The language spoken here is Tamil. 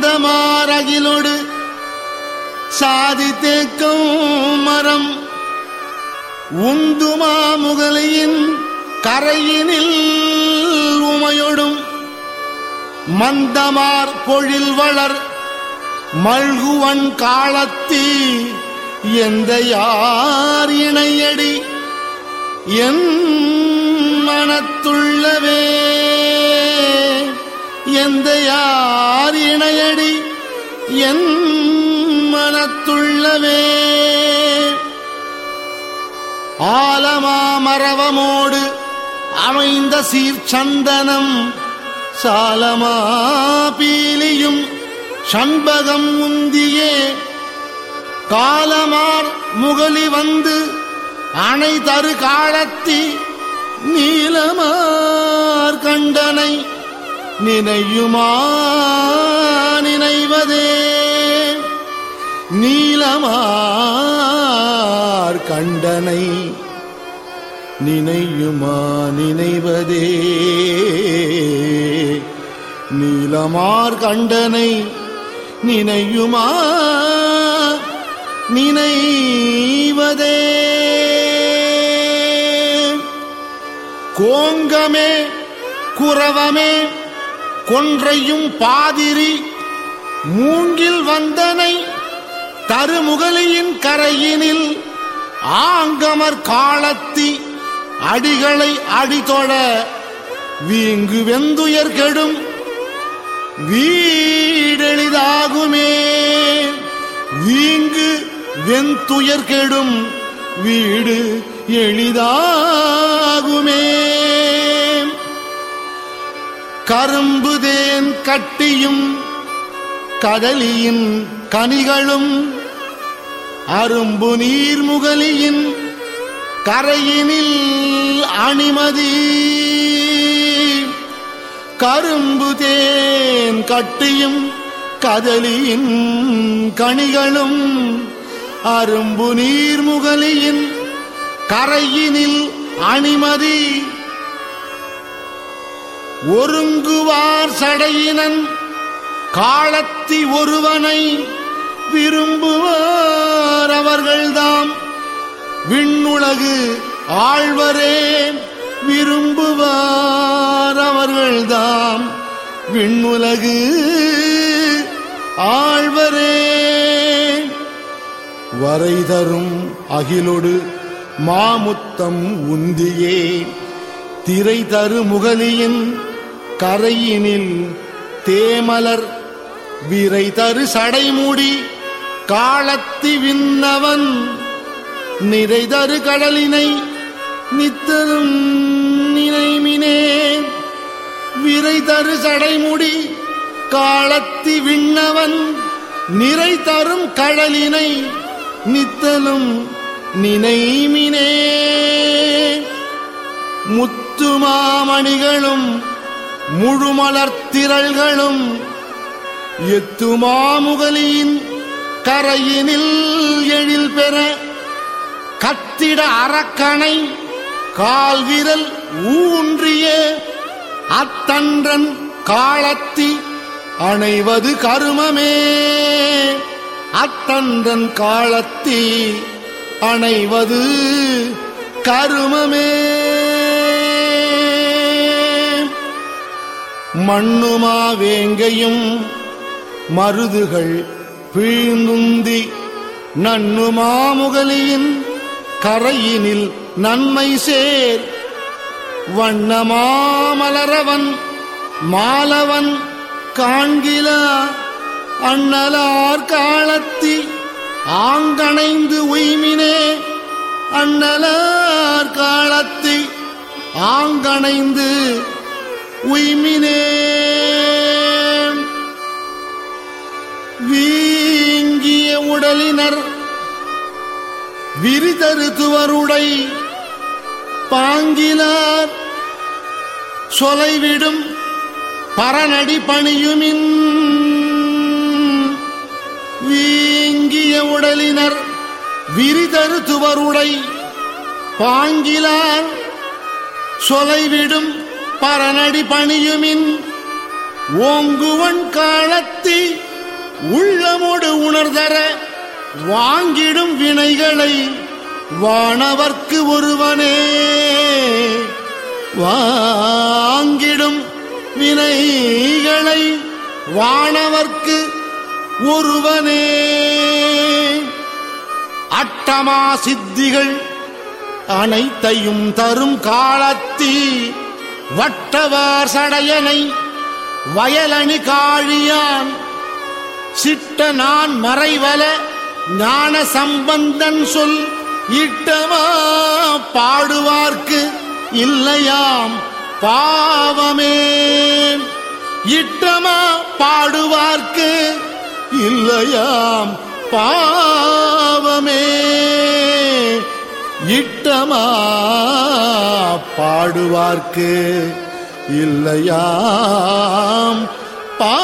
சந்தமாரகிலோடு சாதி தேக்கும் மரம் உந்துமா முகலையின் கரையினில் உமையொடும் மந்தமார் பொழில் வளர் மல்குவன் காலத்தி எந்த யார் இணையடி? என் மனத்துள்ளவே எந்த யார் இணையடி? என் மனத்துள்ளவே ஆலமாமரவமோடு அமைந்த சீர்ச்சந்தனம். சாலமா பீலியும் சண்பகம் உந்தியே. காலமார் முகலி வந்து அணை தரு காலத்தி நீலமார் கண்டனை நினையுமா நினைவதே? நீலமார் கண்டனை நினையுமா நினைவதே? நீலமார் கண்டனை நினையுமா நினைவதே? கோங்கமே குறவமே கொன்றையும் பாதிரி மூங்கில் வந்தனை தருமுகலியின் கரையினில் ஆங்கமர் காலத்தி அடிகளை அடிதொழ வீங்கு வெந்துயர் கெடும். வீடெளிதாகுமே. வீங்கு வெந்துயர் கெடும். வீடு எளிதாகுமே. கரும்புதேன் கட்டியும் கடலியின் கனிகளும். அரும்பு நீர்முகலியின் கரையினில் அணிமதி. கரும்பு தேன் கட்டியும் கதலியின் கணிகளும் அரும்பு நீர்முகலியின் கரையினில் அணிமதி. ஒருங்குவார் சடையினன் காலத்தி ஒருவனை விரும்புவார் அவர்கள்தாம். விண்ணுலகு ஆழ்வரே விரும்புவார் அவர்கள்தாம். விண்ணுலகு ஆழ்வரே வரை தரும் அகிலொடு மாமுத்தம் உந்தியே. திரை தரு முகலியின் கரையினில் தேமலர் விரை தரு சடைமுடி காலத்தி விண்ணவன் நிறைதரு கடலினை நித்தரும் நினைமினே விரை தரு சடைமுடி காலத்தி விண்ணவன் நிறை தரும் கடலினை நித்தலும் நினைமினே முத்து முத்துமாமணிகளும் முழுமலர்த்திரள்களும் எத்துமாமுகலியின் கரையினில் எழில் பெற கத்திட அரக்கனை கால்விரல் ஊன்றிய. அத்தன்றன் காலத்தி அணைவது கருமமே. அத்தன்றன் காலத்தி அணைவது கருமமே. மண்ணுமா வேங்கையும் மருதுகள் பீழ்ந்துந்தி நன்னுமாமுகலியின் கரையினில் நன்மை சேர். வண்ணமாமலரவன் மாலவன் காண்கிலா அண்ணலார் காலத்தி ஆங்கணைந்து உய்மினே. அண்ணலார் காலத்தி ஆங்கணைந்து உய்மினே. வீங்கிய உடலினர் விரிதருத்துவருடை பாங்கினார் சொலைவிடும் பரநடி பணியுமின் வீங்கிய உடலினர் விரிதருத்துவருடை பாங்கிலார் சொலைவிடும் பரநடி பணியுமின் ஓங்குவன் காலத்தி உள்ளமோடு உணர்தர வாங்கிடும் வினைகளை வானவர்க்கு ஒருவனே. வாங்கிடும் வினைகளை வானவர்க்கு ஒருவனே. அட்டமா சித்திகள் அனைத்தையும் தரும் காலத்தி வட்டவார் சடையனை வயலணி காழியான் சிட்ட நான் மறைவல ஞான சம்பந்தன் சொல் இட்டவா பாடுவார்க்கு இல்லையாம் பாவமே. இட்டமா பாடுவார்க்கு இல்லையாம் பாவமே. இட்டமா பாடுவார்க்கு இல்லையாம் பா